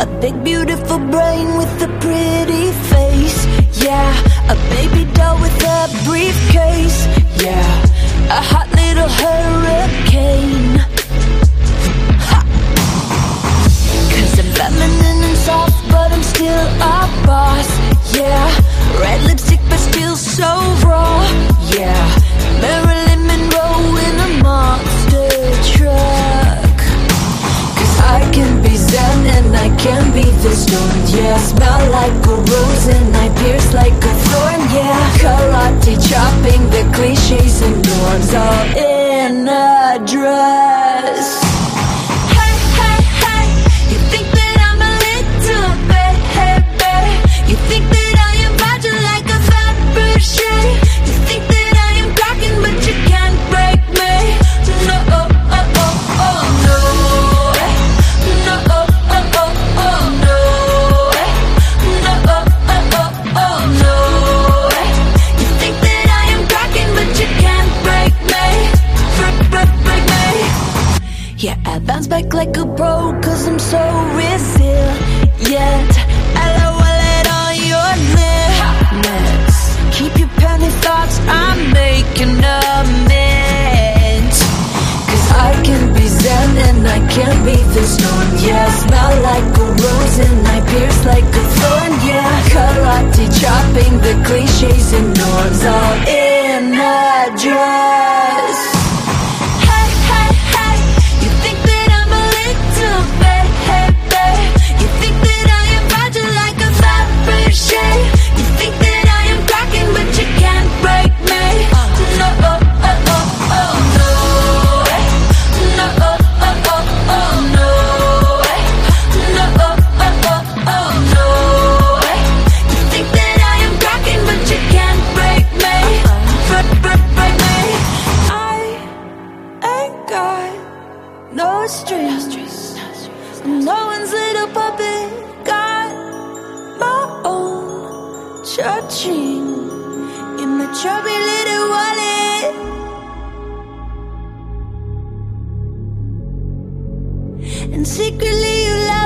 A big beautiful brain with a pretty face. Yeah, a baby doll with a briefcase. Yeah, a hot little hurricane Yeah, smell like a rose and I pierce like a thorn. Yeah, karate chopping the cliches and norms oh, bounce back like a pro, cause I'm so resilient. LOL it on your lips. Keep your penny thoughts, I'm making amends. Cause I can be zen and I can be the storm. Yeah, smell like a rose and I pierce like a thorn. Yeah, karate chopping the cliches and norms all in no strings. No one's little puppet got my own oh, cha-ching in my chubby little wallet. And secretly you love